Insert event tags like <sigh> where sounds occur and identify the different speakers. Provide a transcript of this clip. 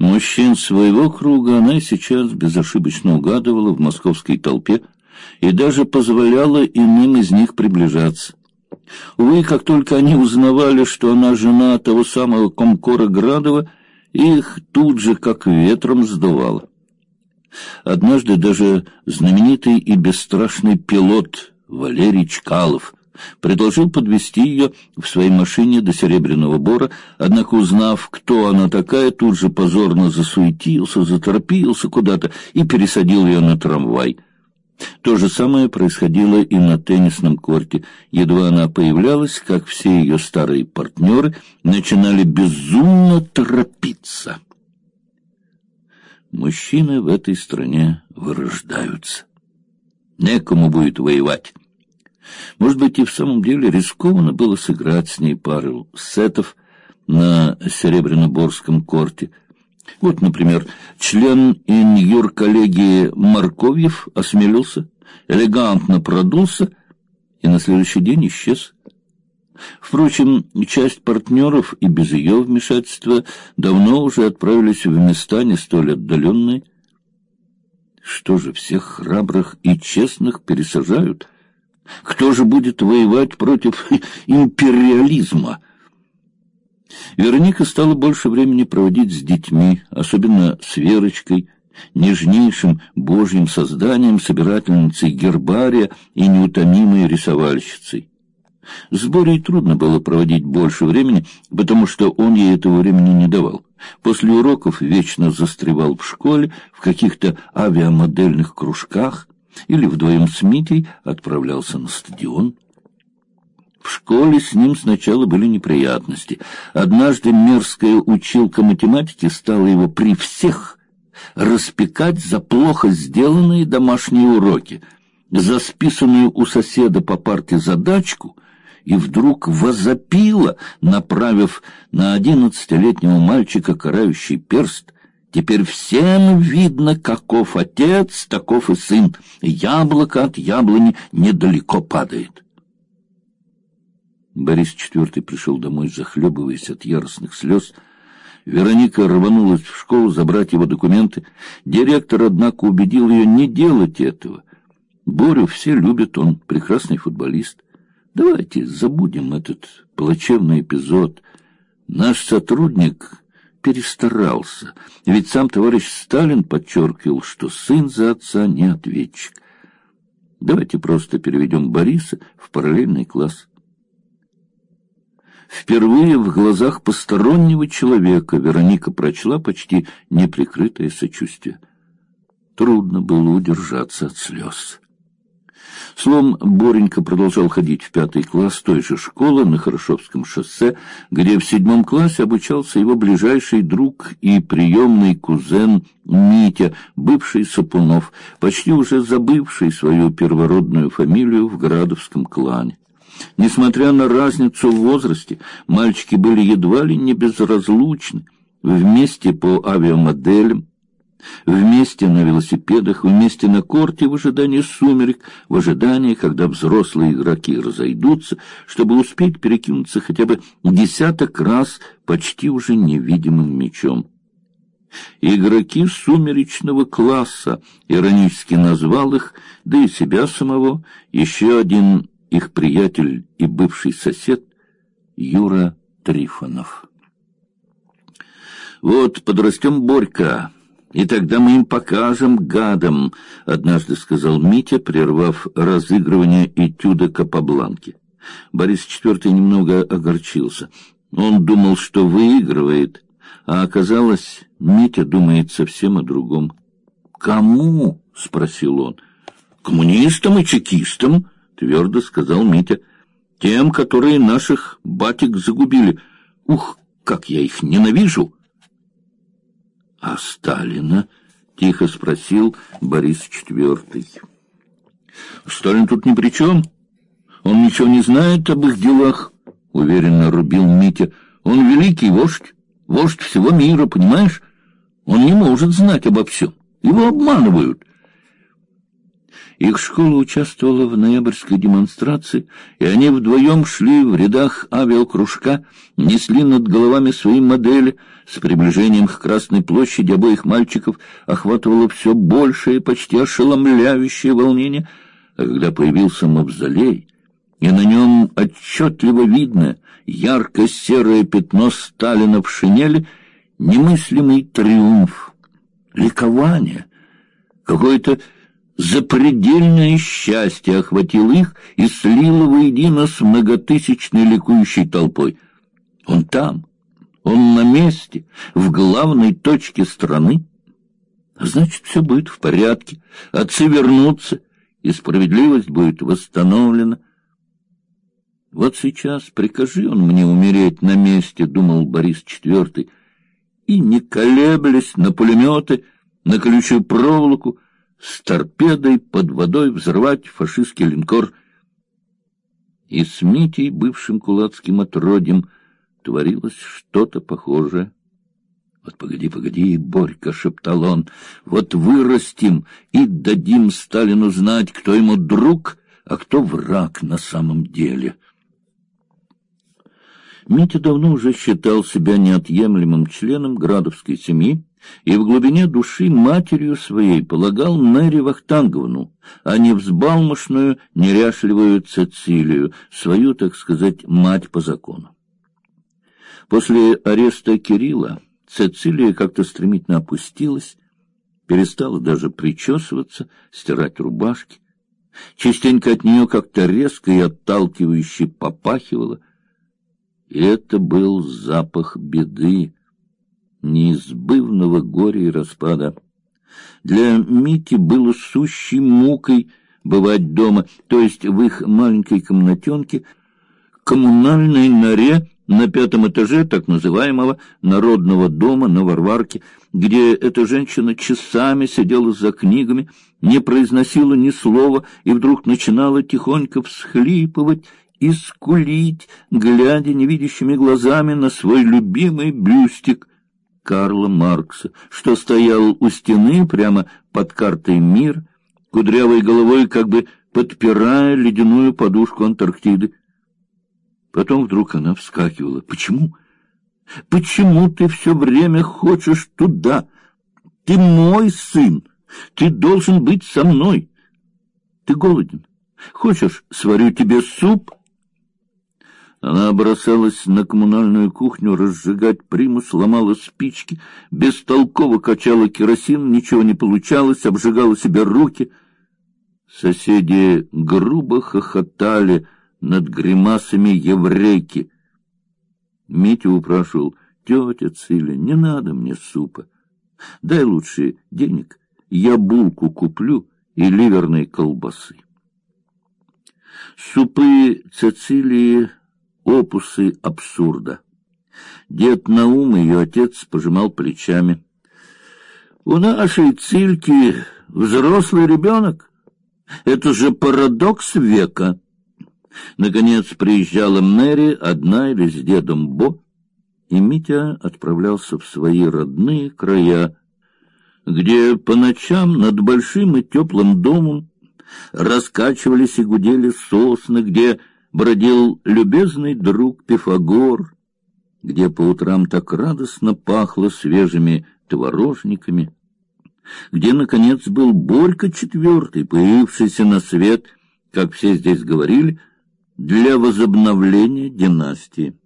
Speaker 1: Мужчин своего круга она сейчас безошибочно угадывала в московской толпе и даже позволяла иным из них приближаться. Увы, как только они узнавали, что она жена того самого комкора Градова, их тут же как ветром сдувало. Однажды даже знаменитый и бесстрашный пилот Валерий Чкалов предложил подвести ее в своей машине до Серебряного Бора, однако, узнав, кто она такая, тут же позорно засуетился, заторопился куда-то и пересадил ее на трамвай. То же самое происходило и на теннисном корте. Едва она появлялась, как все ее старые партнеры начинали безумно торопиться. Мужчины в этой стране вырождаются. Некому будет воевать. Может быть, и в самом деле рискованно было сыграть с ней пару сетов на Серебряноборском корте. Вот, например, член иньюр-коллегии Марковьев осмелился, элегантно продулся и на следующий день исчез. Впрочем, часть партнеров и без ее вмешательства давно уже отправились в места не столь отдаленные. Что же, всех храбрых и честных пересажают — кто же будет воевать против <laughs> империализма? Вероника стала больше времени проводить с детьми, особенно с Верочкой, нежнейшим божьим созданием, собирательницей гербария и неутомимой рисовальщицей. С Борей трудно было проводить больше времени, потому что он ей этого времени не давал. После уроков вечно застревал в школе, в каких-то авиамодельных кружках, или вдвоем с Митей отправлялся на стадион. В школе с ним сначала были неприятности. Однажды мерзкая училка математики стала его при всех распекать за плохо сделанные домашние уроки, за списанную у соседа по парте задачку, и вдруг возопила, направив на одиннадцатилетнего мальчика карающий перст — Теперь всем видно, каков отец, таков и сын. Яблоко от яблони недалеко падает. Борис IV пришел домой, захлебываясь от яростных слез. Вероника рванулась в школу забрать его документы. Директор, однако, убедил ее не делать этого. Борю все любят, он прекрасный футболист. Давайте забудем этот плачевный эпизод. Наш сотрудник перестарался, ведь сам товарищ Сталин подчеркивал, что сын за отца не ответчик. Давайте просто переведем Бориса в параллельный класс. Впервые в глазах постороннего человека Вероника прочла почти неприкрытое сочувствие. Трудно было удержаться от слез. Словом, Боренька продолжал ходить в пятый класс той же школы на Хорошевском шоссе, где в седьмом классе обучался его ближайший друг и приемный кузен Митя, бывший Сапунов, почти уже забывший свою первородную фамилию в Градовском клане. Несмотря на разницу в возрасте, мальчики были едва ли не безразлучны, вместе по авиамоделям, Вместе на велосипедах, вместе на корте в ожидании сумерек, в ожидании, когда взрослые игроки разойдутся, чтобы успеть перекинуться хотя бы десяток раз почти уже невидимым мечом. Игроки сумеречного класса, иронически назвал их, да и себя самого, еще один их приятель и бывший сосед Юра Трифонов. Вот подрастем Борька, и тогда мы им покажем гадам, однажды сказал Митя, прервав разыгрывание этюда Капабланки. Борис IV немного огорчился. Он думал, что выигрывает, а оказалось, Митя думает совсем о другом. Кому? спросил он. Коммунистам и чекистам, твердо сказал Митя. Тем, которые наших батик загубили. Ух, как я их ненавижу! — А Сталина? — тихо спросил Борис Четвертый. — Сталин тут ни при чем. Он ничего не знает об их делах, — уверенно рубил Митя. — Он великий вождь, вождь всего мира, понимаешь? Он не может знать обо всем. Его обманывают. Их школа участвовала в ноябрьской демонстрации, и они вдвоем шли в рядах авиакружка, несли над головами свои модели. С приближением к Красной площади обоих мальчиков охватывало все большее, почти ошеломляющее волнение. А когда появился мавзолей, и на нем отчетливо видно ярко-серое пятно Сталина в шинели, немыслимый триумф, ликование, какое-то Запредельное счастье охватило их и слило воедино с многотысячной ликующей толпой. Он там, он на месте, в главной точке страны. Значит, все будет в порядке, отцы вернутся, и справедливость будет восстановлена. Вот сейчас прикажи он мне умереть на месте, думал Борис IV, и не колеблясь на пулеметы, на колючую проволоку, с торпедой под водой взрывать фашистский линкор. И с Митей, бывшим кулацким отродьем, творилось что-то похожее. «Вот погоди, погоди, Борька!» — шептал он. «Вот вырастим и дадим Сталину знать, кто ему друг, а кто враг на самом деле». Митя давно уже считал себя неотъемлемым членом Градовской семьи, и в глубине души матерью своей полагал Мэри Вахтанговну, а не взбалмошную, неряшливую Цицилию, свою, так сказать, мать по закону. После ареста Кирилла Цицилия как-то стремительно опустилась, перестала даже причесываться, стирать рубашки. Частенько от нее как-то резко и отталкивающе попахивало. И это был запах беды, неизбывного горя и распада. Для Мити было сущей мукой бывать дома, то есть в их маленькой комнатенке, коммунальной норе на пятом этаже так называемого народного дома на Варварке, где эта женщина часами сидела за книгами, не произносила ни слова и вдруг начинала тихонько всхлипывать и скулить, глядя невидящими глазами на свой любимый бюстик, Карла Маркса, что стоял у стены прямо под картой «Мир», кудрявой головой как бы подпирая ледяную подушку Антарктиды. Потом вдруг она вскакивала. «Почему? Почему ты все время хочешь туда? Ты мой сын, ты должен быть со мной. Ты голоден? Хочешь, сварю тебе суп?» Она бросалась на коммунальную кухню разжигать примус, ломала спички, бестолково качала керосин, ничего не получалось, обжигала себе руки. Соседи грубо хохотали над гримасами еврейки. Митя упрашивал, тетя Циля, не надо мне супа. Дай лучше денег, я булку куплю и ливерной колбасы. Супы Цицилии опусы абсурда. Дед Наум, ее отец, пожимал плечами. У нашей Цильки взрослый ребенок. Это же парадокс века. Наконец приезжала Мэри, одна или с дедом Бо, и Митя отправлялся в свои родные края, где по ночам над большим и теплым домом раскачивались и гудели сосны, где бродил любезный друг Пифагор, где по утрам так радостно пахло свежими творожниками, где, наконец, был Борька четвертый, появившийся на свет, как все здесь говорили, для возобновления династии.